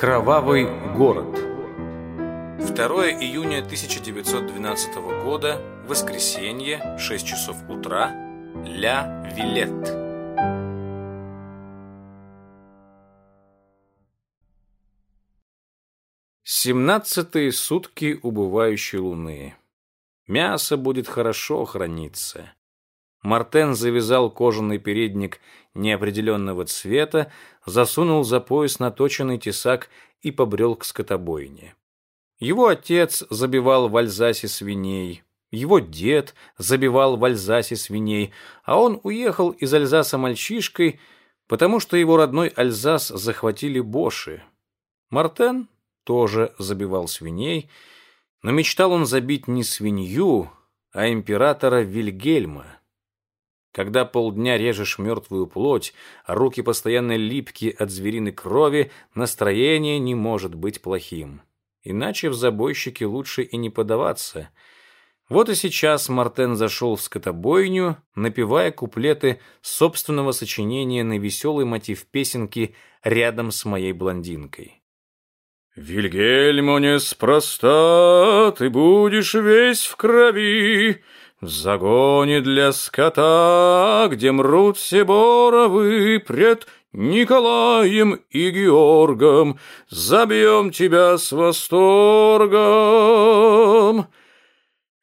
Кровавый город 2 июня 1912 года, воскресенье, 6 часов утра, Ля Вилет. Семнадцатые сутки убывающей луны. Мясо будет хорошо храниться. Мартен завязал кожаный передник неопределенного цвета, засунул за пояс наточенный тесак и побрел к скотобойне. Его отец забивал в Альзасе свиней, его дед забивал в Альзасе свиней, а он уехал из Альзаса мальчишкой, потому что его родной Альзас захватили боши. Мартен тоже забивал свиней, но мечтал он забить не свинью, а императора Вильгельма. Когда полдня режешь мертвую плоть, а руки постоянно липкие от звериной крови, настроение не может быть плохим. Иначе в забойщики лучше и не подаваться. Вот и сейчас Мартен зашел в скотобойню, напевая куплеты собственного сочинения на веселый мотив песенки «Рядом с моей блондинкой». Вильгельмо неспроста ты будешь весь в крови, В загоне для скота, где мрут все боровы, Пред Николаем и Георгом Забьем тебя с восторгом.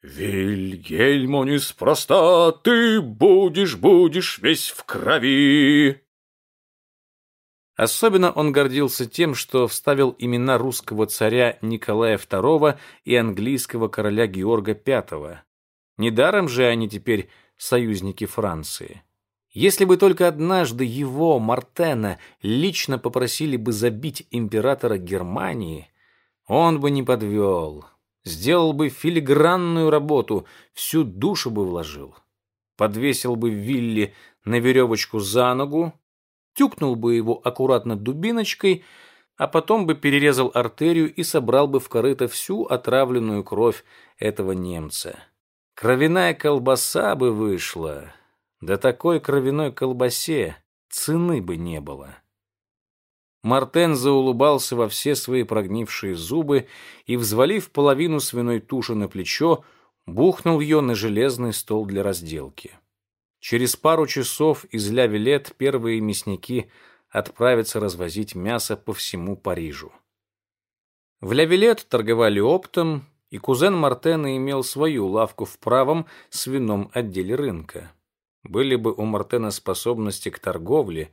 Вильгельмо неспроста ты будешь, будешь весь в крови. Особенно он гордился тем, что вставил имена русского царя Николая II и английского короля Георга V. Недаром же они теперь союзники Франции. Если бы только однажды его, Мартена, лично попросили бы забить императора Германии, он бы не подвел, сделал бы филигранную работу, всю душу бы вложил. Подвесил бы Вилли на веревочку за ногу, тюкнул бы его аккуратно дубиночкой, а потом бы перерезал артерию и собрал бы в корыто всю отравленную кровь этого немца. Кровяная колбаса бы вышла. Да такой кровяной колбасе цены бы не было. Мартен заулыбался во все свои прогнившие зубы и, взвалив половину свиной туши на плечо, бухнул ее на железный стол для разделки. Через пару часов из Ля-Вилет первые мясники отправятся развозить мясо по всему Парижу. В Ля-Вилет торговали оптом, и кузен Мартена имел свою лавку в правом свином отделе рынка. Были бы у Мартена способности к торговле,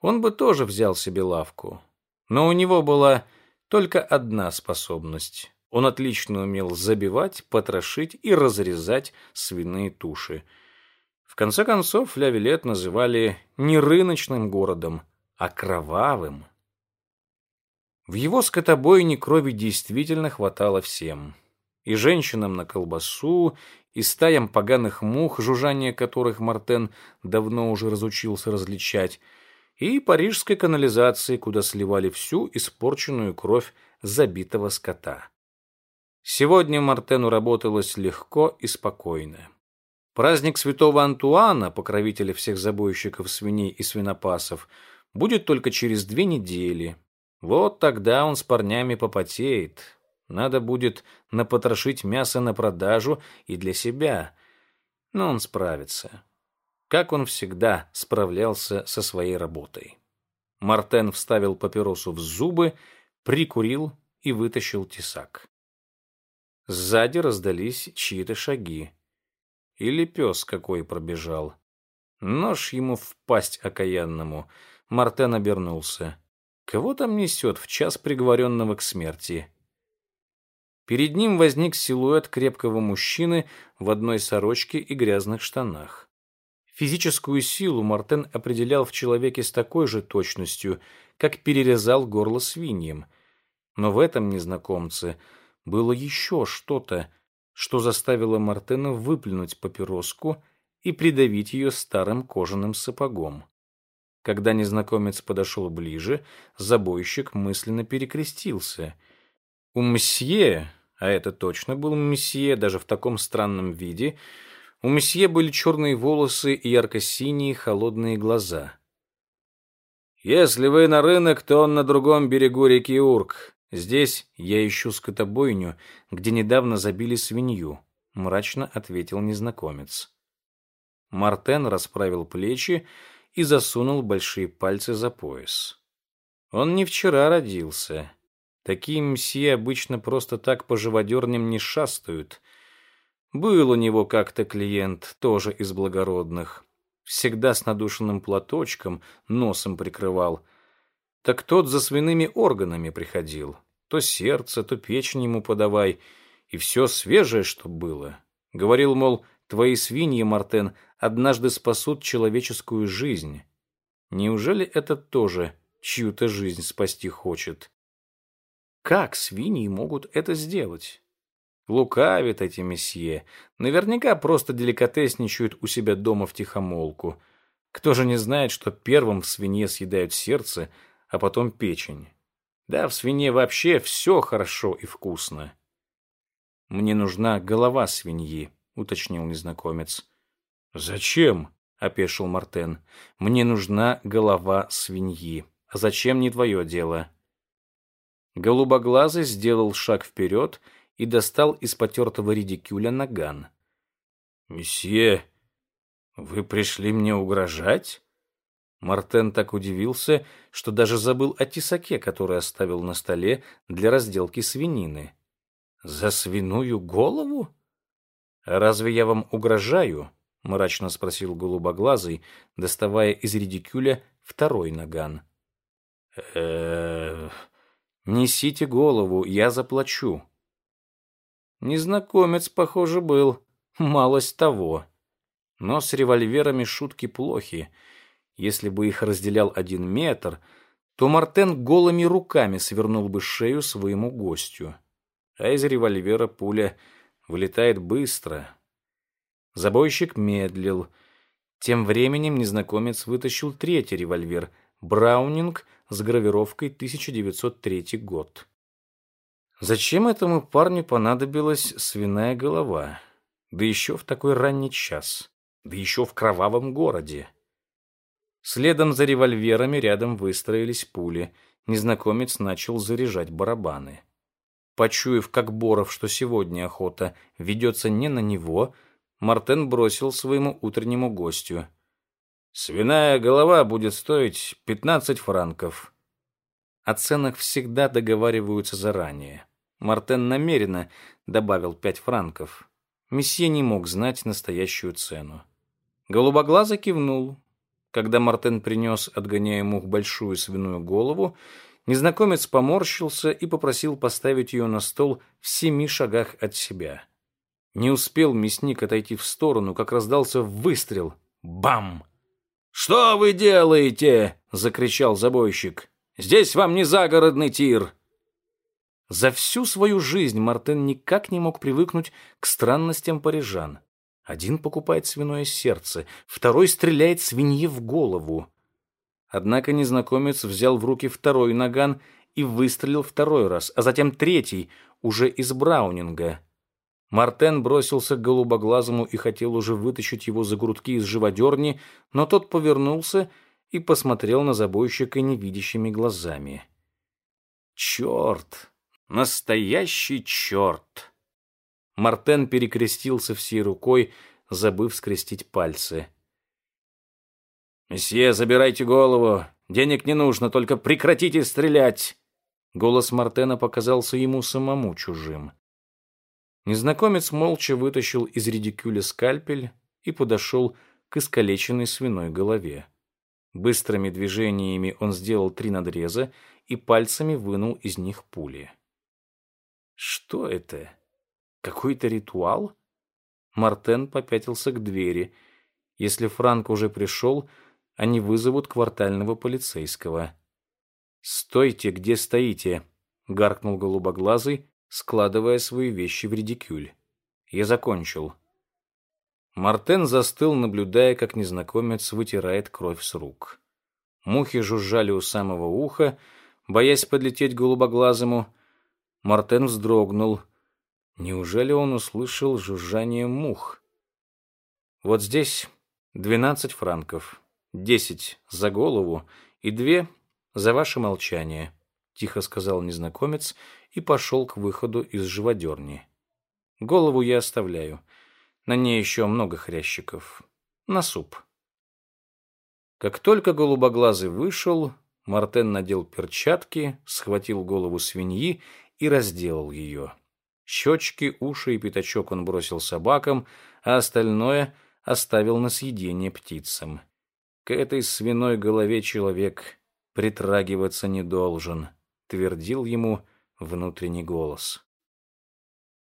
он бы тоже взял себе лавку. Но у него была только одна способность. Он отлично умел забивать, потрошить и разрезать свиные туши – конце концов, Ля-Вилет называли не рыночным городом, а кровавым. В его скотобойне крови действительно хватало всем. И женщинам на колбасу, и стаям поганых мух, жужжание которых Мартен давно уже разучился различать, и парижской канализации, куда сливали всю испорченную кровь забитого скота. Сегодня Мартену работалось легко и спокойно. Праздник святого Антуана, покровителя всех забойщиков свиней и свинопасов, будет только через две недели. Вот тогда он с парнями попотеет. Надо будет напотрошить мясо на продажу и для себя. Но он справится. Как он всегда справлялся со своей работой. Мартен вставил папиросу в зубы, прикурил и вытащил тесак. Сзади раздались чьи-то шаги. Или пес какой пробежал. Нож ему в пасть окаянному. Мартен обернулся. Кого там несет в час приговоренного к смерти? Перед ним возник силуэт крепкого мужчины в одной сорочке и грязных штанах. Физическую силу Мартен определял в человеке с такой же точностью, как перерезал горло свиньям. Но в этом незнакомце было еще что-то, что заставило Мартена выплюнуть папироску и придавить ее старым кожаным сапогом. Когда незнакомец подошел ближе, забойщик мысленно перекрестился. У мсье, а это точно был мсье, даже в таком странном виде, у мсье были черные волосы и ярко-синие холодные глаза. Если вы на рынок, то он на другом берегу реки Урк. Здесь я ищу скотобойню, где недавно забили свинью, мрачно ответил незнакомец. Мартен расправил плечи и засунул большие пальцы за пояс. Он не вчера родился. Такие мсье обычно просто так по живодерням не шастают. Был у него как-то клиент, тоже из благородных всегда с надушенным платочком, носом прикрывал. Так тот за свиными органами приходил. То сердце, то печень ему подавай, и все свежее, что было. Говорил, мол, твои свиньи, Мартен, однажды спасут человеческую жизнь. Неужели этот тоже чью-то жизнь спасти хочет? Как свиньи могут это сделать? Лукавят эти месье. Наверняка просто деликатесничают у себя дома в тихомолку. Кто же не знает, что первым в свинье съедают сердце, а потом печень? Да, в свинье вообще все хорошо и вкусно. Мне нужна голова свиньи, уточнил незнакомец. Зачем? опешил Мартен. Мне нужна голова свиньи. А зачем не твое дело? Голубоглазый сделал шаг вперед и достал из потертого редикюля наган. «Месье, вы пришли мне угрожать?» Мартен так удивился, что даже забыл о тесаке, который оставил на столе для разделки свинины. «За свиную голову?» «Разве я вам угрожаю?» — мрачно спросил голубоглазый, доставая из редикюля второй наган. э Несите голову, я заплачу. Незнакомец, похоже, был. Малость того. Но с револьверами шутки плохи. Если бы их разделял один метр, то Мартен голыми руками свернул бы шею своему гостю. А из револьвера пуля вылетает быстро. Забойщик медлил. Тем временем незнакомец вытащил третий револьвер «Браунинг» с гравировкой 1903 год. Зачем этому парню понадобилась свиная голова? Да еще в такой ранний час. Да еще в кровавом городе. Следом за револьверами рядом выстроились пули. Незнакомец начал заряжать барабаны. Почуяв, как Боров, что сегодня охота ведется не на него, Мартен бросил своему утреннему гостю. «Свиная голова будет стоить пятнадцать франков». О ценах всегда договариваются заранее. Мартен намеренно добавил пять франков. Месье не мог знать настоящую цену. Голубоглазый кивнул. Когда Мартен принес, отгоняя мух, большую свиную голову, незнакомец поморщился и попросил поставить ее на стол в семи шагах от себя. Не успел мясник отойти в сторону, как раздался выстрел. Бам! «Что вы делаете?» — закричал забойщик. «Здесь вам не загородный тир!» За всю свою жизнь Мартен никак не мог привыкнуть к странностям парижан. Один покупает свиное сердце, второй стреляет свинье в голову. Однако незнакомец взял в руки второй наган и выстрелил второй раз, а затем третий, уже из Браунинга. Мартен бросился к голубоглазому и хотел уже вытащить его за грудки из живодерни, но тот повернулся и посмотрел на забойщика невидящими глазами. «Черт!» Настоящий черт! Мартен перекрестился всей рукой, забыв скрестить пальцы. «Месье, забирайте голову. Денег не нужно, только прекратите стрелять!» Голос Мартена показался ему самому чужим. Незнакомец молча вытащил из редикюля скальпель и подошел к искалеченной свиной голове. Быстрыми движениями он сделал три надреза и пальцами вынул из них пули. Что это? Какой-то ритуал? Мартен попятился к двери. Если Франк уже пришел, они вызовут квартального полицейского. «Стойте, где стоите!» — гаркнул голубоглазый, складывая свои вещи в редикюль. «Я закончил». Мартен застыл, наблюдая, как незнакомец вытирает кровь с рук. Мухи жужжали у самого уха, боясь подлететь голубоглазому, Мартен вздрогнул. Неужели он услышал жужжание мух? Вот здесь двенадцать франков, десять за голову и две за ваше молчание», — тихо сказал незнакомец и пошел к выходу из живодерни. «Голову я оставляю. На ней еще много хрящиков. На суп». Как только голубоглазый вышел, Мартен надел перчатки, схватил голову свиньи и разделал ее. Щечки, уши и пятачок он бросил собакам, а остальное оставил на съедение птицам. К этой свиной голове человек притрагиваться не должен, твердил ему внутренний голос.